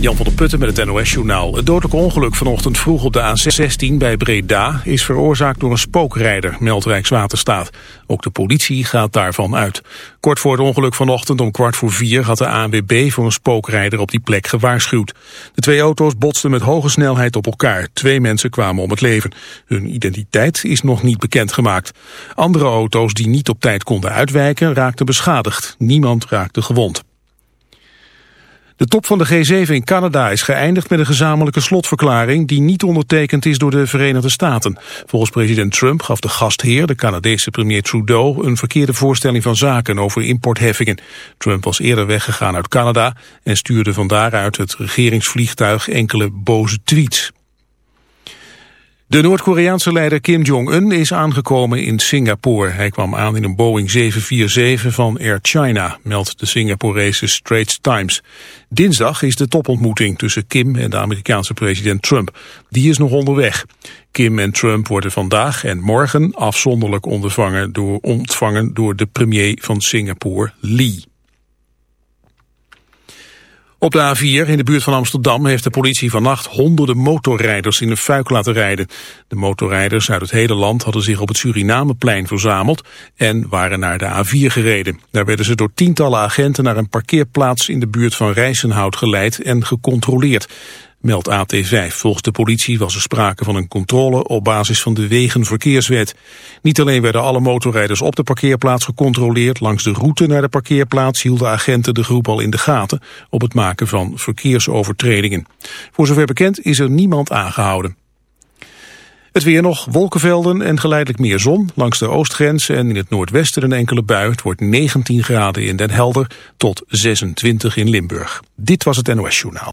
Jan van der Putten met het NOS-journaal. Het dodelijke ongeluk vanochtend vroeg op de A16 bij Breda... is veroorzaakt door een spookrijder, meldt Rijkswaterstaat. Ook de politie gaat daarvan uit. Kort voor het ongeluk vanochtend om kwart voor vier... had de ANWB voor een spookrijder op die plek gewaarschuwd. De twee auto's botsten met hoge snelheid op elkaar. Twee mensen kwamen om het leven. Hun identiteit is nog niet bekendgemaakt. Andere auto's die niet op tijd konden uitwijken... raakten beschadigd. Niemand raakte gewond. De top van de G7 in Canada is geëindigd met een gezamenlijke slotverklaring die niet ondertekend is door de Verenigde Staten. Volgens president Trump gaf de gastheer, de Canadese premier Trudeau, een verkeerde voorstelling van zaken over importheffingen. Trump was eerder weggegaan uit Canada en stuurde van daaruit het regeringsvliegtuig enkele boze tweets. De Noord-Koreaanse leider Kim Jong-un is aangekomen in Singapore. Hij kwam aan in een Boeing 747 van Air China, meldt de Singaporese Straits Times. Dinsdag is de topontmoeting tussen Kim en de Amerikaanse president Trump. Die is nog onderweg. Kim en Trump worden vandaag en morgen afzonderlijk door, ontvangen door de premier van Singapore, Lee. Op de A4 in de buurt van Amsterdam heeft de politie vannacht honderden motorrijders in een fuik laten rijden. De motorrijders uit het hele land hadden zich op het Surinameplein verzameld en waren naar de A4 gereden. Daar werden ze door tientallen agenten naar een parkeerplaats in de buurt van Rijsenhout geleid en gecontroleerd meldt AT5. Volgens de politie was er sprake van een controle op basis van de Wegenverkeerswet. Niet alleen werden alle motorrijders op de parkeerplaats gecontroleerd, langs de route naar de parkeerplaats hielden agenten de groep al in de gaten op het maken van verkeersovertredingen. Voor zover bekend is er niemand aangehouden. Het weer nog, wolkenvelden en geleidelijk meer zon. Langs de oostgrens en in het noordwesten een enkele bui. Het wordt 19 graden in Den Helder tot 26 in Limburg. Dit was het NOS Journaal.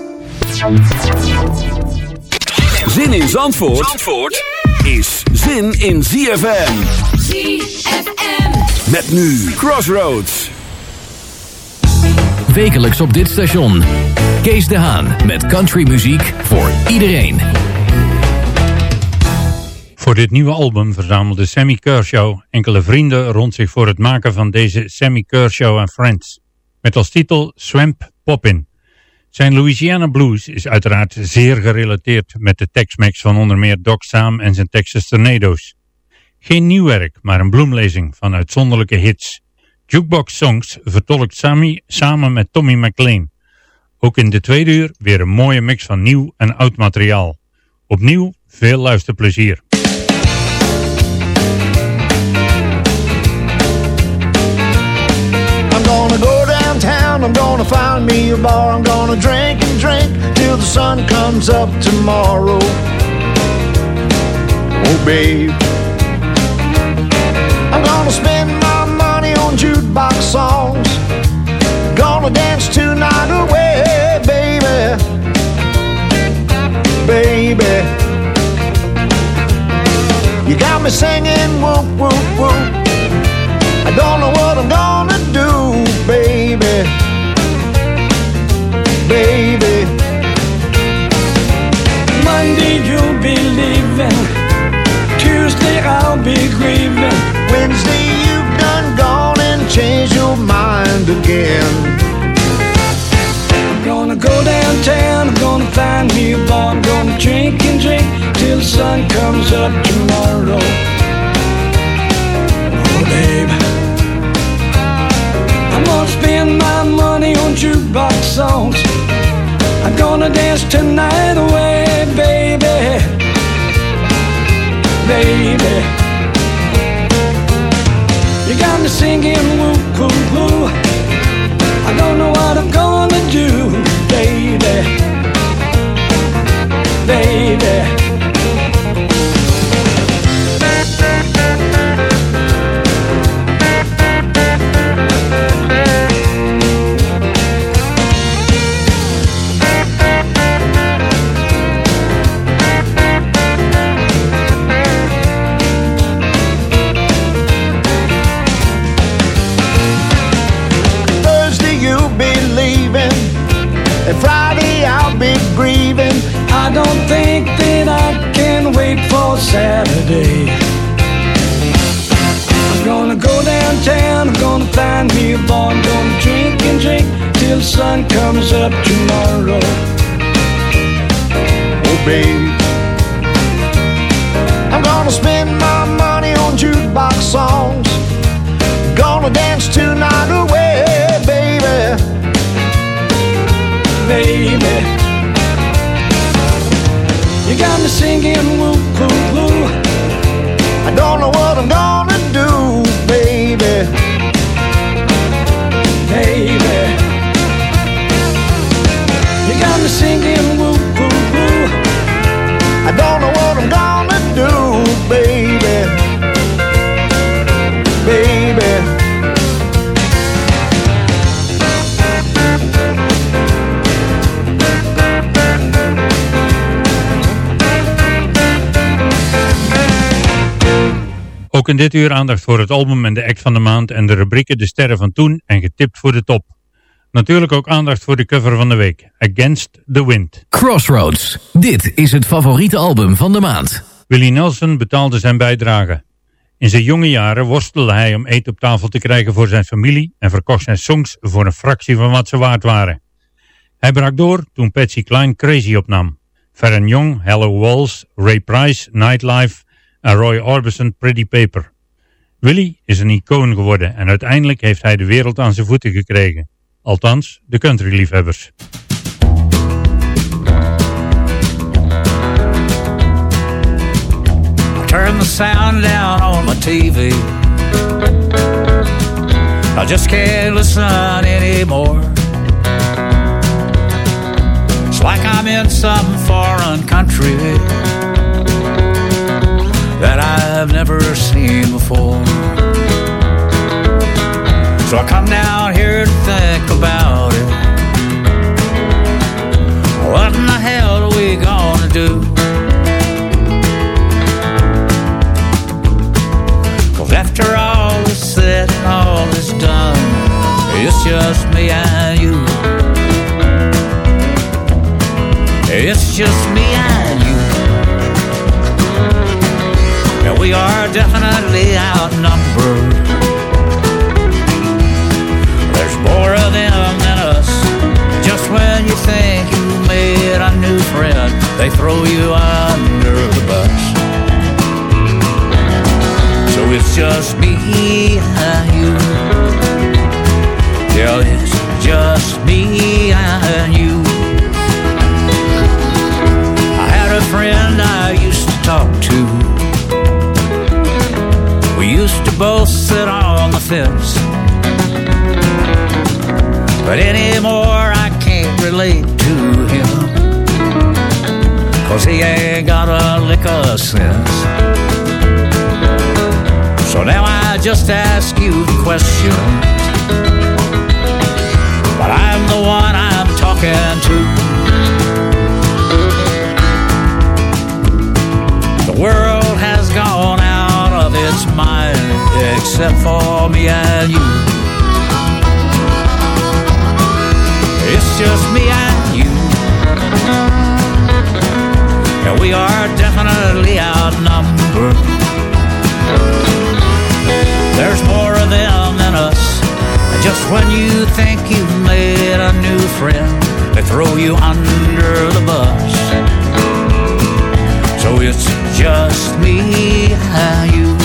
Zin in Zandvoort, Zandvoort is zin in ZFM. ZFM. Met nu Crossroads. Wekelijks op dit station. Kees de Haan met countrymuziek voor iedereen. Voor dit nieuwe album verzamelde Sammy Kershaw enkele vrienden rond zich voor het maken van deze Sammy Kershaw and Friends. Met als titel Swamp Poppin'. Zijn Louisiana Blues is uiteraard zeer gerelateerd met de Tex-Mex van onder meer Doc Sam en zijn Texas Tornadoes. Geen nieuw werk, maar een bloemlezing van uitzonderlijke hits. Jukebox Songs vertolkt Sammy samen met Tommy McLean. Ook in de tweede uur weer een mooie mix van nieuw en oud materiaal. Opnieuw veel luisterplezier. Downtown, I'm gonna find me a bar, I'm gonna drink and drink till the sun comes up tomorrow. Oh, babe. I'm gonna spend my money on jukebox songs. Gonna dance tonight away, baby. Baby. You got me singing whoop, whoop, whoop. I don't know what I'm gonna do. Baby. leaving. Tuesday I'll be grieving. Wednesday you've done gone and changed your mind again. I'm gonna go downtown, I'm gonna find me a bar, I'm gonna drink and drink till the sun comes up tomorrow. Oh, babe. I'm gonna spend my money on jukebox songs. I'm gonna dance tonight away baby. You got me singing woo. Saturday. I'm gonna go downtown, I'm gonna find me a bar, I'm gonna drink and drink till the sun comes up tomorrow. Oh, baby. I'm gonna spend my money on jukebox songs. Gonna dance tonight away, baby. Baby, you got me singing woo. Don't know what I'm gonna Ook in dit uur aandacht voor het album en de act van de maand en de rubrieken De Sterren van Toen en Getipt voor de Top. Natuurlijk ook aandacht voor de cover van de week, Against the Wind. Crossroads. Dit is het favoriete album van de maand. Willie Nelson betaalde zijn bijdrage. In zijn jonge jaren worstelde hij om eten op tafel te krijgen voor zijn familie en verkocht zijn songs voor een fractie van wat ze waard waren. Hij brak door toen Patsy Cline Crazy opnam. Farron Young, Hello Walls, Ray Price, Nightlife en Roy Orbison Pretty Paper. Willie is een icoon geworden en uiteindelijk heeft hij de wereld aan zijn voeten gekregen. Althans, de countryliefhebbers. Turn the sound down on my TV. I just can't listen anymore. It's like I'm in some foreign country that I've never seen before. So I come down here to think about it. What in the hell are we gonna do? Cause after all is said and all is done, it's just me and you. It's just me definitely outnumbered. There's more of them than us. Just when you think you made a new friend, they throw you under the bus. So it's just me and you. Yeah, it's just me and you. But anymore I can't relate to him. Cause he ain't got a lick of sense. So now I just ask you the question. But I'm the one I'm talking to. Except for me and you. It's just me and you. And we are definitely outnumbered. There's more of them than us. Just when you think you've made a new friend, they throw you under the bus. So it's just me and you.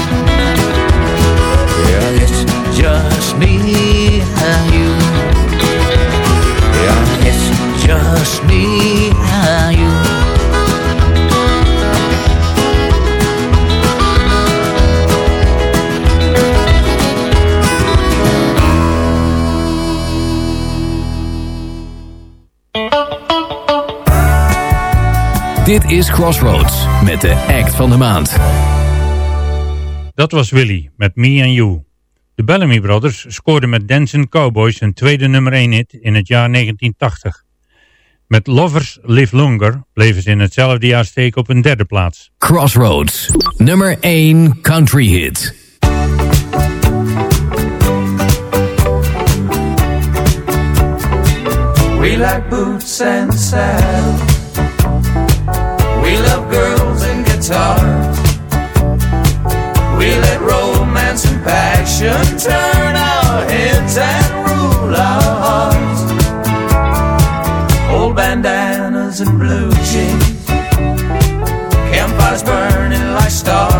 Me and you. Yeah, it's just me and you. Dit is Crossroads met de act van de maand. Dat was Willy met Me and You. De Bellamy Brothers scoorden met Dancing Cowboys hun tweede nummer 1 hit in het jaar 1980. Met Lovers Live Longer bleven ze in hetzelfde jaar steken op een derde plaats. Crossroads, nummer 1 country hit. We like boots and saddles. We love girls and guitars. We let passion turn our heads and rule our hearts. Old bandanas and blue jeans, campfires burning like stars.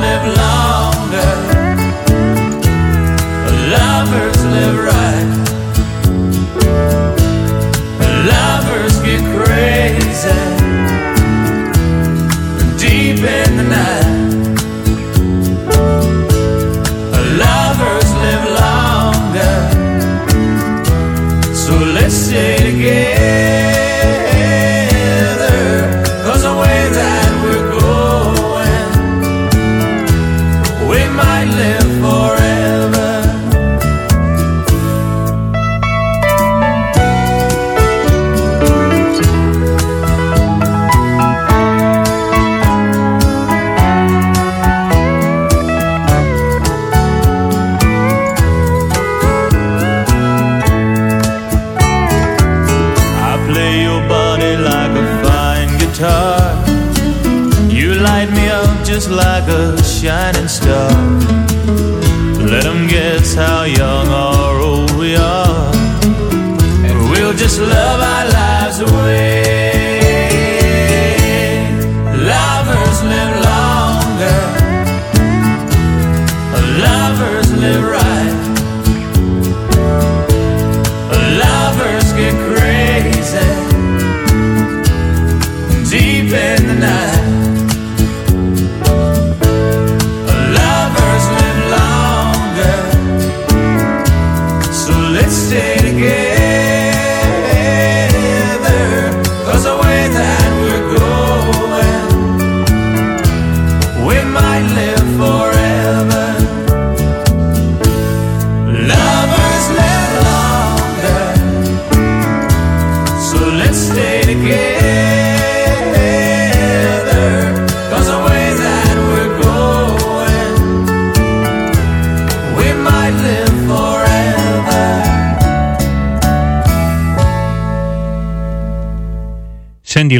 live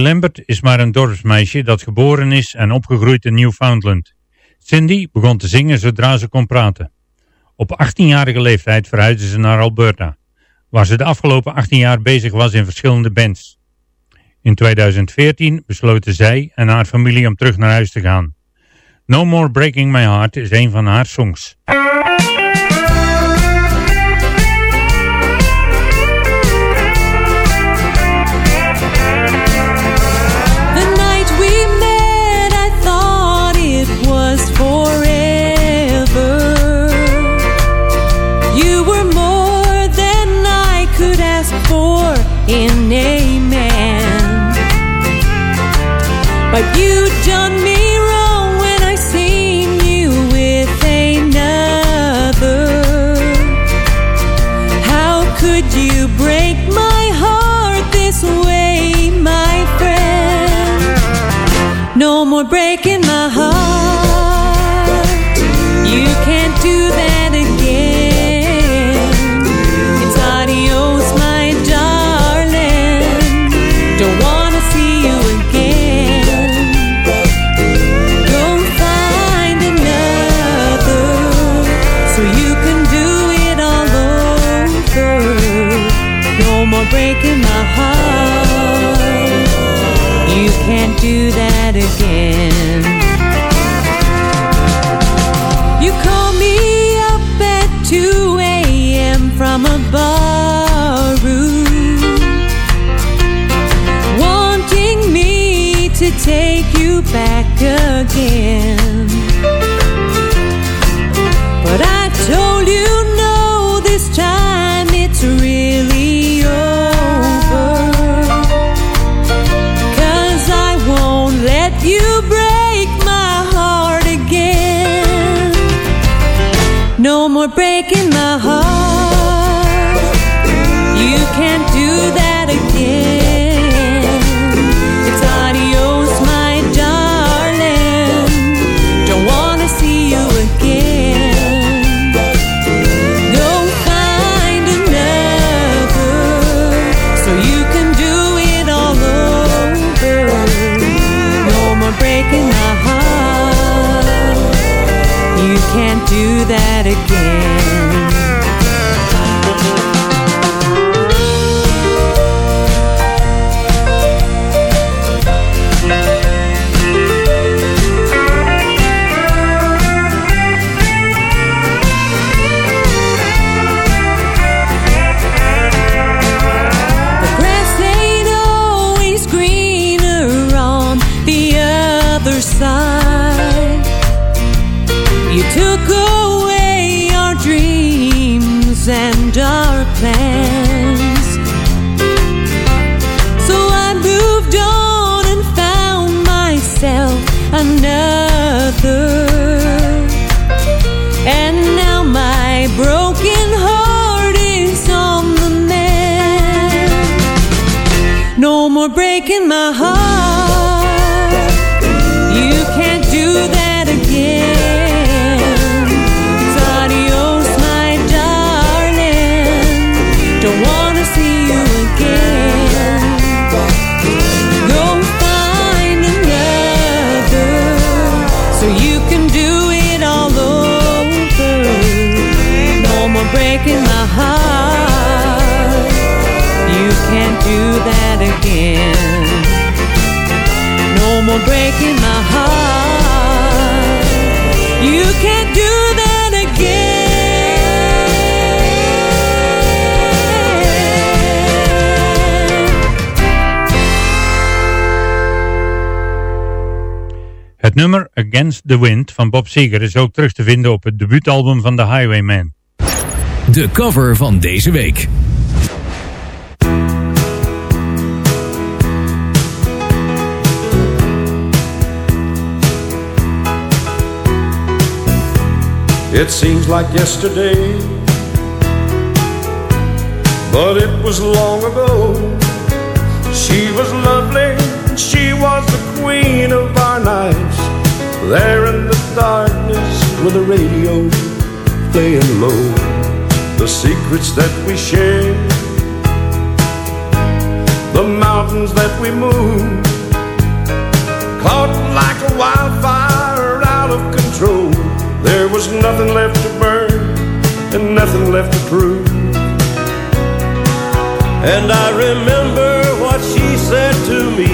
Lambert is maar een dorpsmeisje dat geboren is en opgegroeid in Newfoundland. Cindy begon te zingen zodra ze kon praten. Op 18-jarige leeftijd verhuisde ze naar Alberta, waar ze de afgelopen 18 jaar bezig was in verschillende bands. In 2014 besloten zij en haar familie om terug naar huis te gaan. No More Breaking My Heart is een van haar songs. but you back again. breaking my heart. Het nummer Against the Wind van Bob Seger is ook terug te vinden op het debuutalbum van The Highwayman. De cover van deze week. It seems like yesterday, but it was long ago. She was lovely, she was the queen of our nights. There in the darkness with the radio playing low, the secrets that we shared, the mountains that we moved, caught like a wildfire out of control. There was nothing left to burn and nothing left to prove. And I remember what she said to me,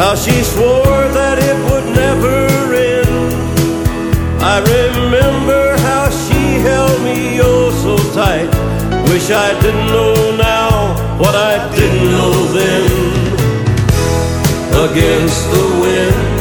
how she swore that it would never end. I remember how she held me oh so tight. Wish I didn't know now what I didn't know then. Against the wind,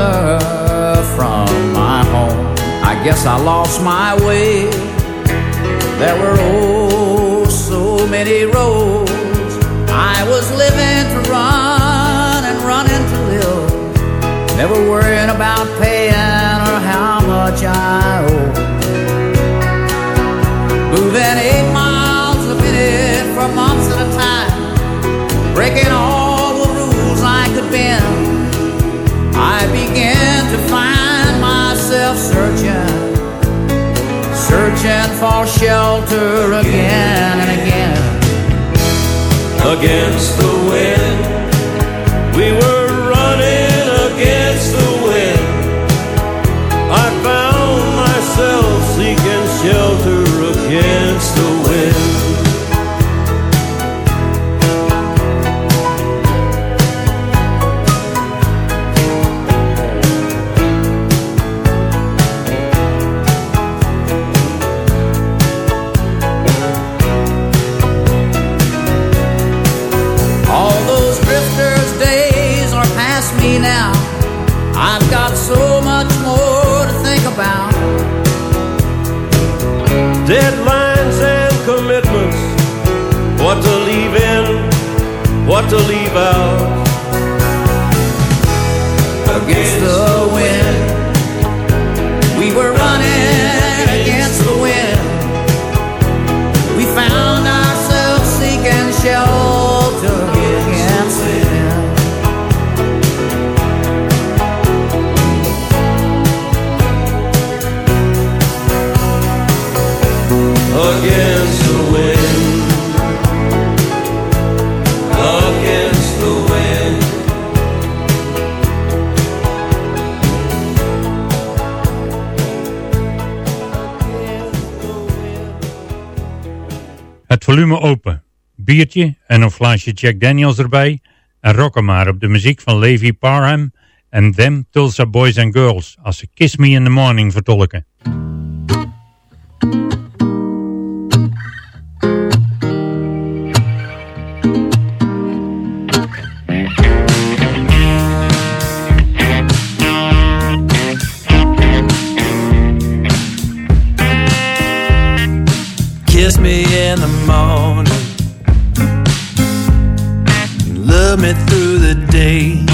and from my home. I guess I lost my way. There were oh so many roads. I was living to run and running to live. Never worrying about paying or how much I searching. Searching for shelter again and again. Against the wind, much more to think about. Deadlines and commitments, what to leave in, what to leave out. Volume open, biertje en een flesje Jack Daniels erbij en rocken maar op de muziek van Levi Parham en Them Tulsa Boys and Girls als ze Kiss Me in the Morning vertolken. Love me through the day.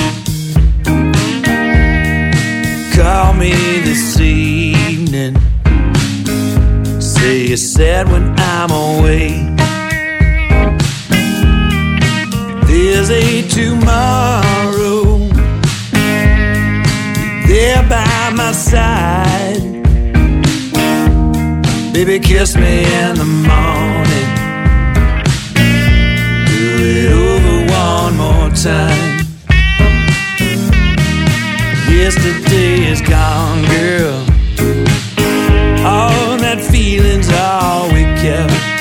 Call me this evening. Say is sad when I'm away. There's a tomorrow there by my side. Baby, kiss me in the morning. Time. Yesterday is gone, girl. All that feeling's all we kept.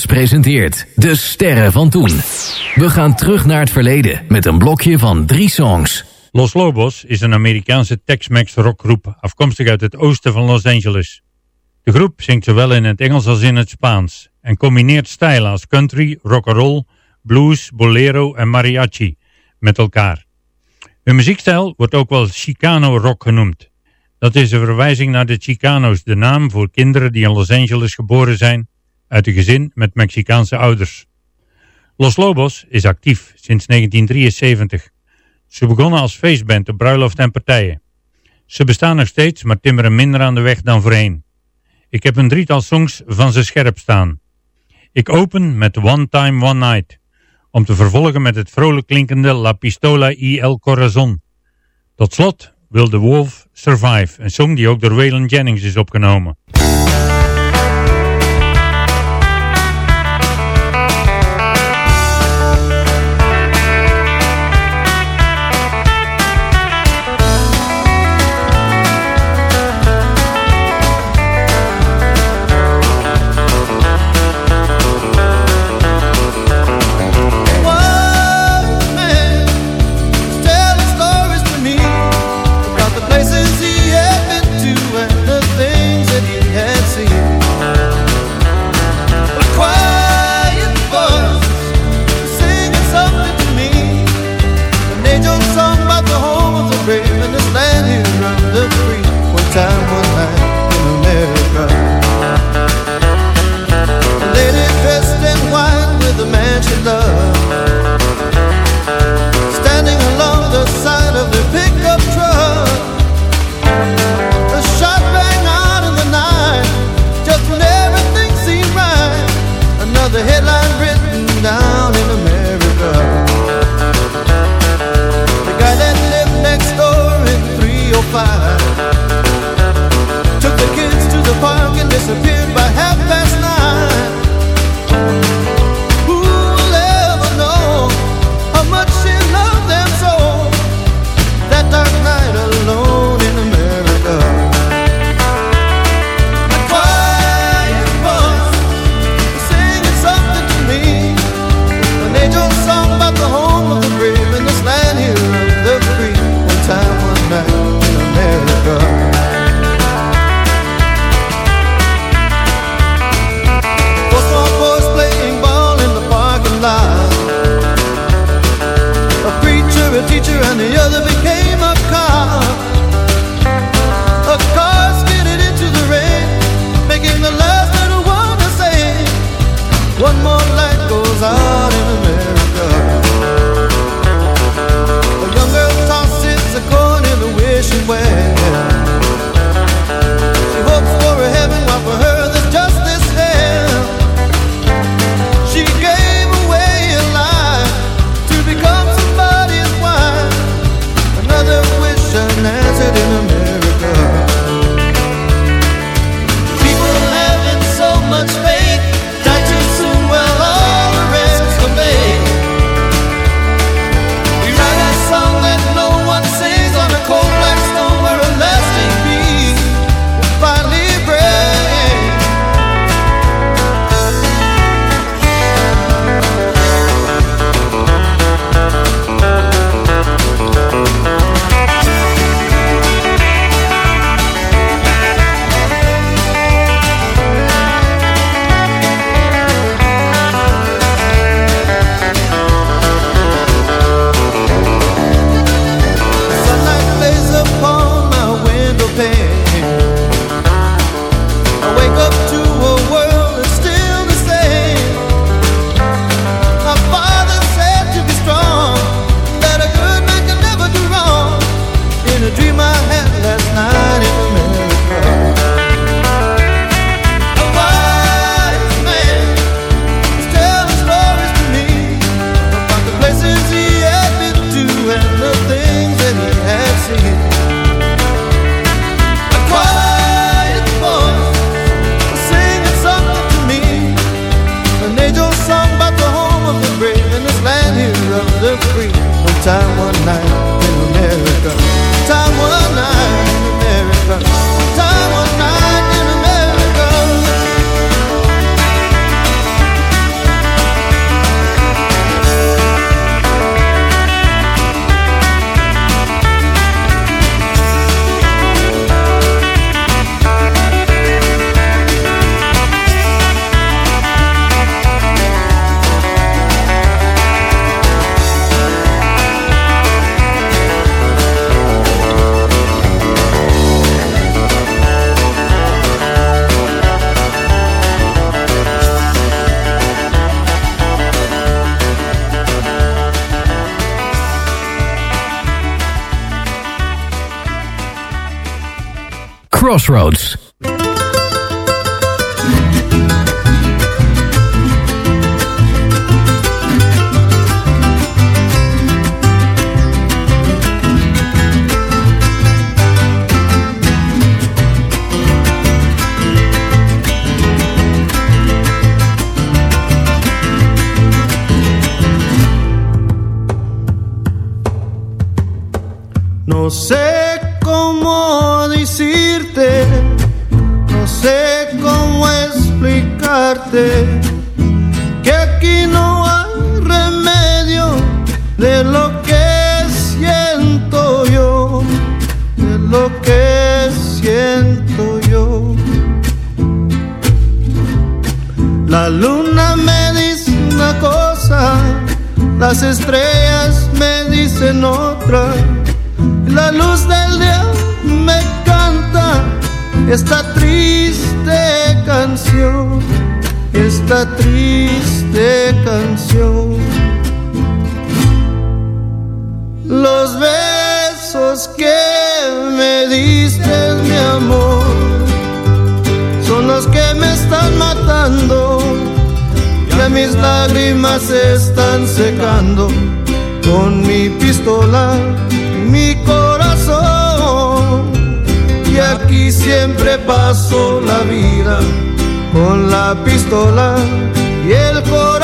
Presenteert De Sterren van Toen. We gaan terug naar het verleden met een blokje van drie songs. Los Lobos is een Amerikaanse Tex-Mex rockgroep afkomstig uit het oosten van Los Angeles. De groep zingt zowel in het Engels als in het Spaans en combineert stijlen als country, rock'n'roll, blues, bolero en mariachi met elkaar. Hun muziekstijl wordt ook wel Chicano rock genoemd. Dat is een verwijzing naar de Chicanos, de naam voor kinderen die in Los Angeles geboren zijn uit een gezin met Mexicaanse ouders. Los Lobos is actief sinds 1973. Ze begonnen als feestband op bruiloft en partijen. Ze bestaan nog steeds, maar timmeren minder aan de weg dan voorheen. Ik heb een drietal songs van ze scherp staan. Ik open met One Time One Night, om te vervolgen met het vrolijk klinkende La Pistola y El Corazon. Tot slot Will the Wolf Survive, een song die ook door Waylon Jennings is opgenomen. disappeared by Crossroads. No sé cómo decirte, que aquí no hay remedio de lo que siento yo, de lo que siento yo. La luna me dice una cosa, las estrellas me dicen otra. La luz del día me canta esta triste canción, esta triste canción. Los besos que me diste, mi amor, son los que me están matando. Ya mis lágrimas se están secando con mi pistola mi corazón. Y aquí siempre paso la vida con la pistola y el corazón.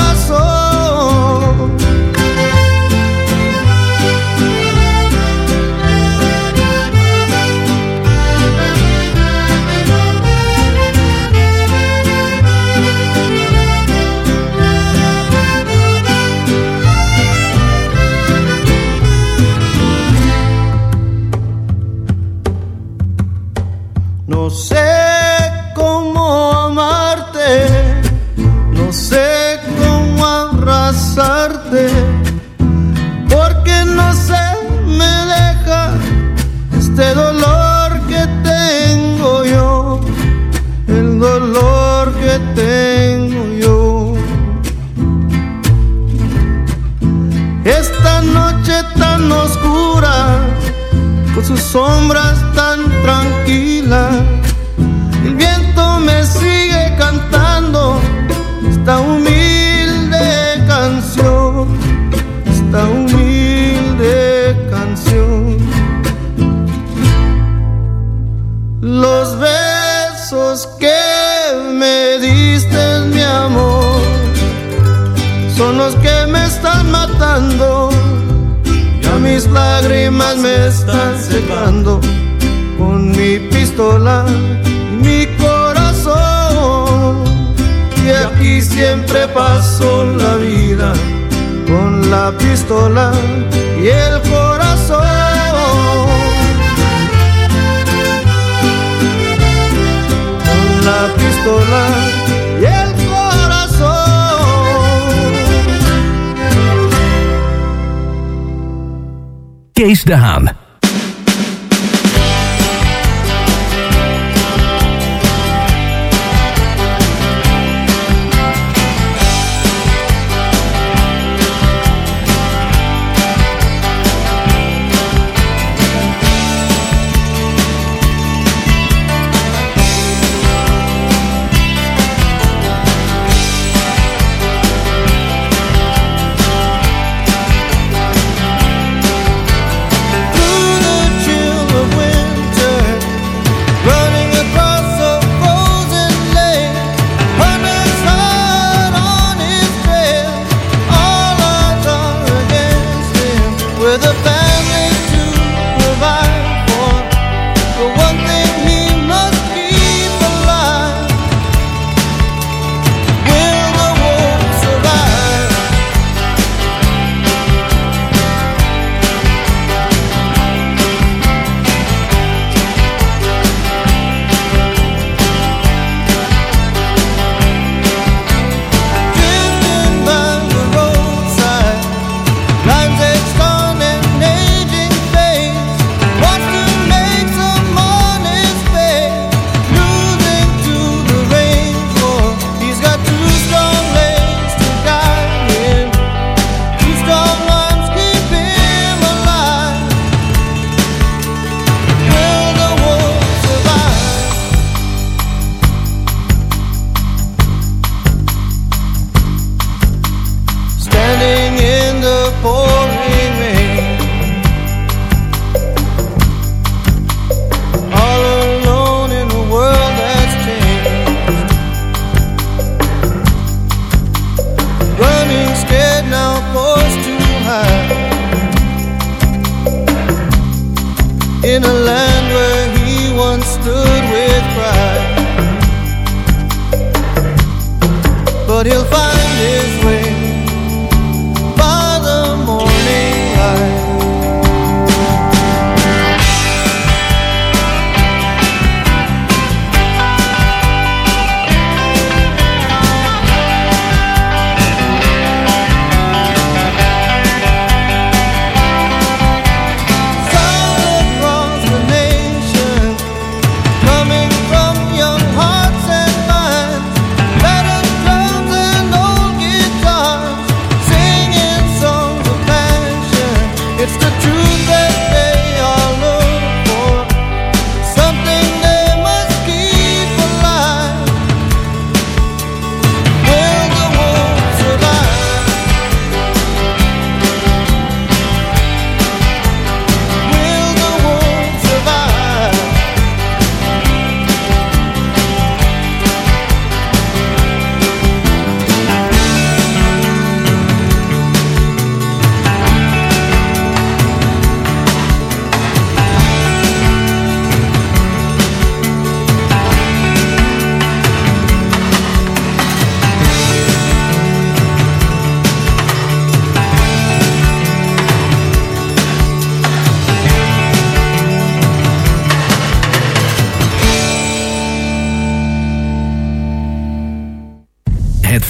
Sombras la pistola y el corazón. Con la pistola y el corazón. Kees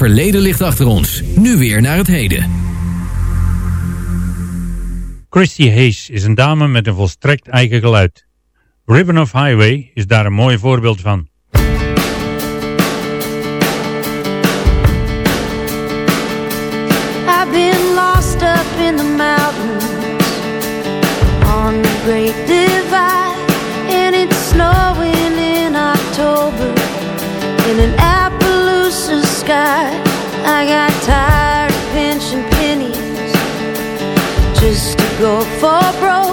verleden ligt achter ons. Nu weer naar het heden. Christy Hayes is een dame met een volstrekt eigen geluid. Ribbon of Highway is daar een mooi voorbeeld van. I've been lost up in the mountains On the great divide And it's snowing in October In an go for broke.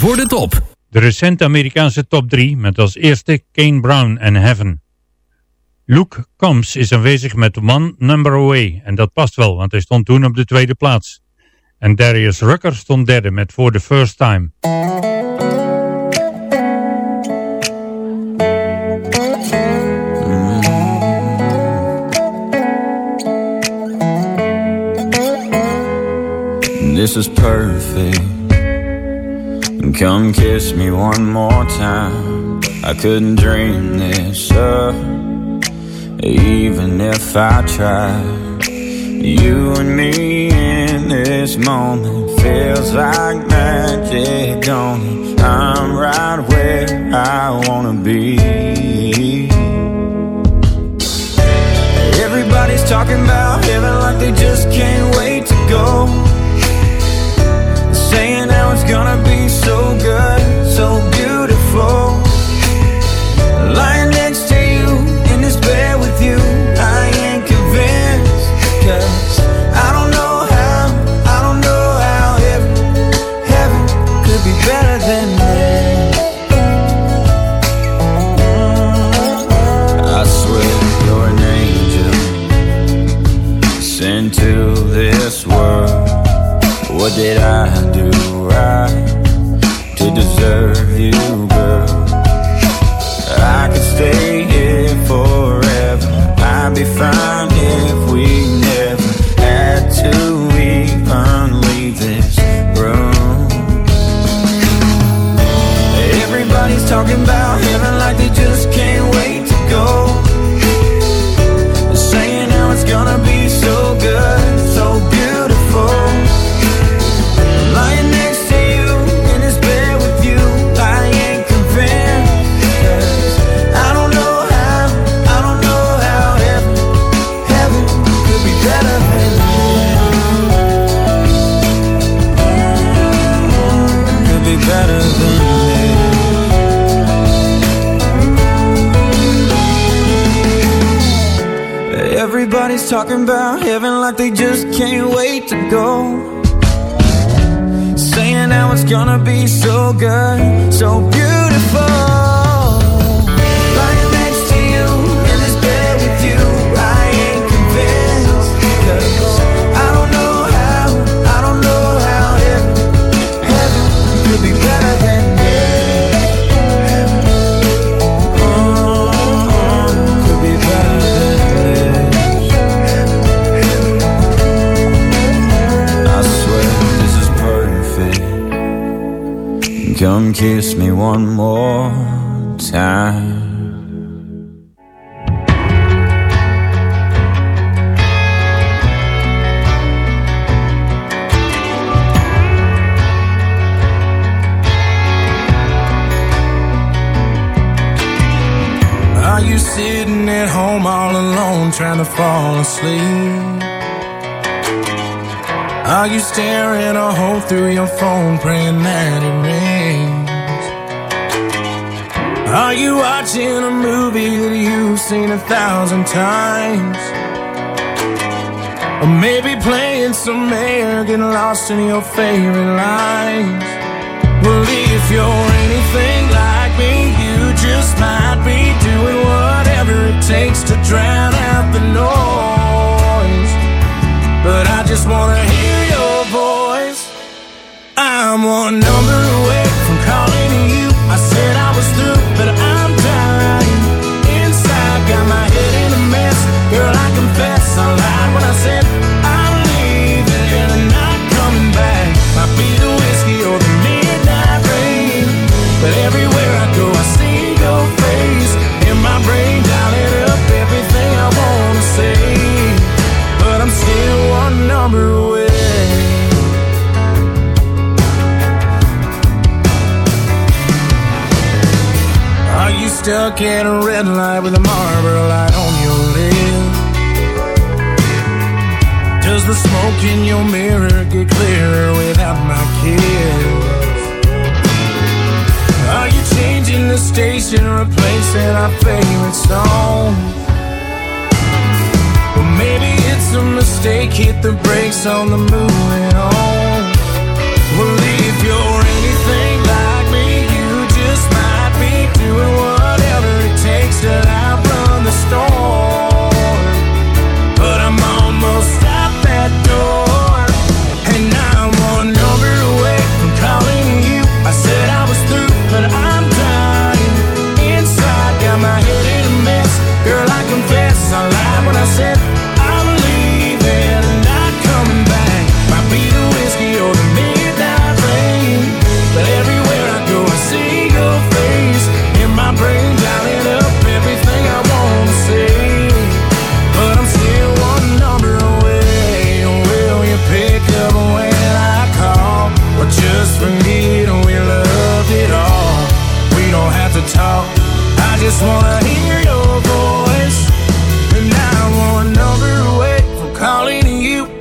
Voor de top. De recente Amerikaanse top 3 met als eerste Kane Brown en Heaven. Luke Combs is aanwezig met One Number Away en dat past wel, want hij stond toen op de tweede plaats. En Darius Rucker stond derde met For the First Time. This is perfect. Come kiss me one more time. I couldn't dream this up, even if I tried. You and me in this moment feels like magic, don't it? I'm right where I wanna be. Everybody's talking about heaven like they just can't wait to go. Saying how it's gonna be so good, so talking about heaven like they just can't wait to go saying how it's gonna be so good, so beautiful. Come kiss me one more time. Are you sitting at home all alone trying to fall asleep? Are you staring a hole through your phone praying that it rains? Are you watching a movie that you've seen a thousand times? Or maybe playing some air, getting lost in your favorite lines? Well, if you're anything like me, you just might be doing whatever it takes to drown out the noise. But I just wanna hear your voice. I'm one number away calling on the moon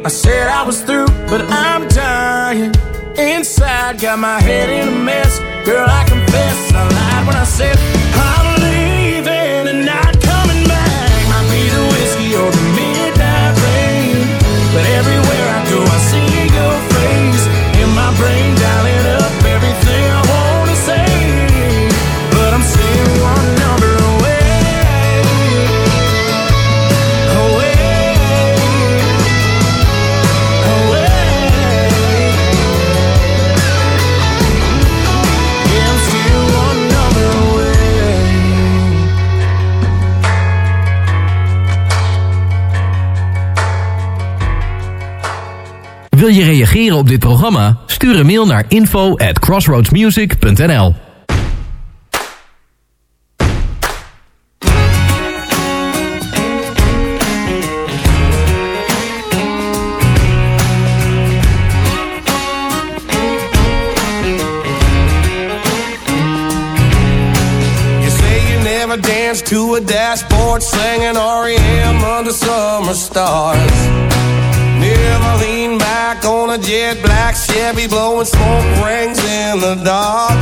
I said I was through, but I'm dying inside. Got my head in a mess. Girl, I confess I lied when I said. I. Wil je reageren op dit programma? Stuur een mail naar info at crossroadsmusic.nl to a dashboard river, lean back on a jet black Chevy, blowing smoke rings in the dark.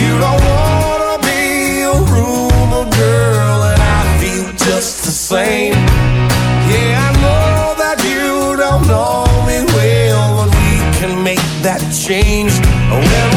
You don't wanna be a rumor girl, and I feel just the same. Yeah, I know that you don't know me well, but we can make that change. When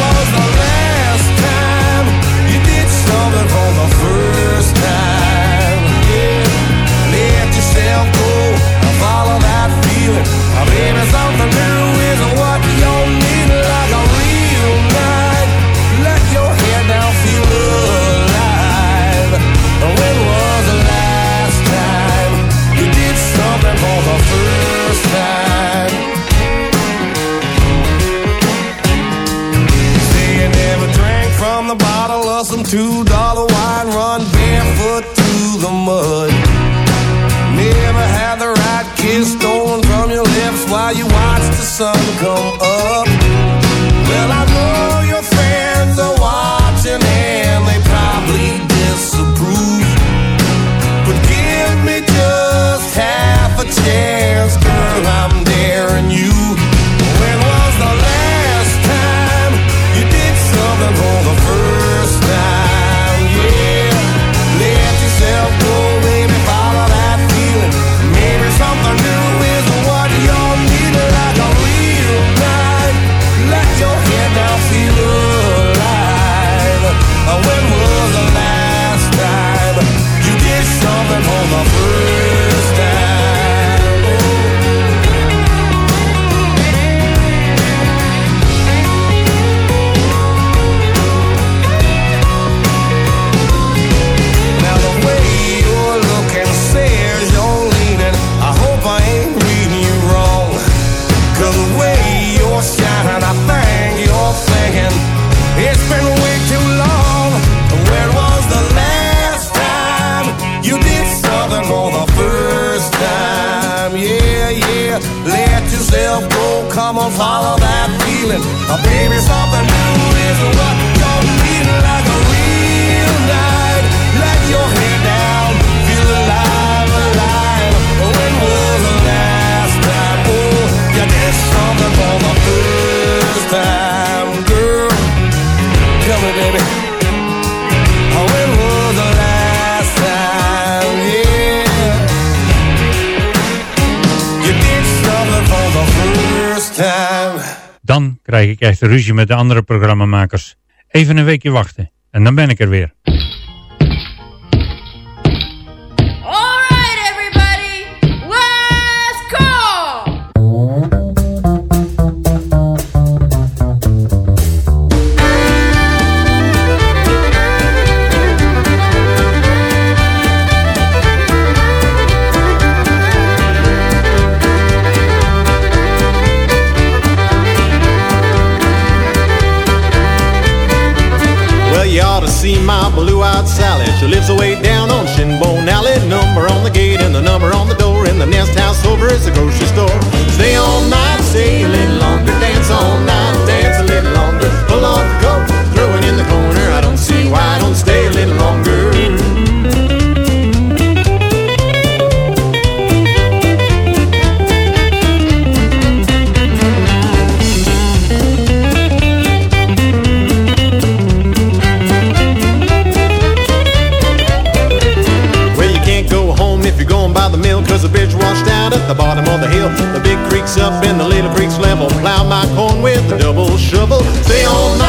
krijg ik echt ruzie met de andere programmamakers. Even een weekje wachten en dan ben ik er weer. years ago the bottom of the hill. The big creek's up and the little creek's level. Plow my corn with a double shovel. Stay on my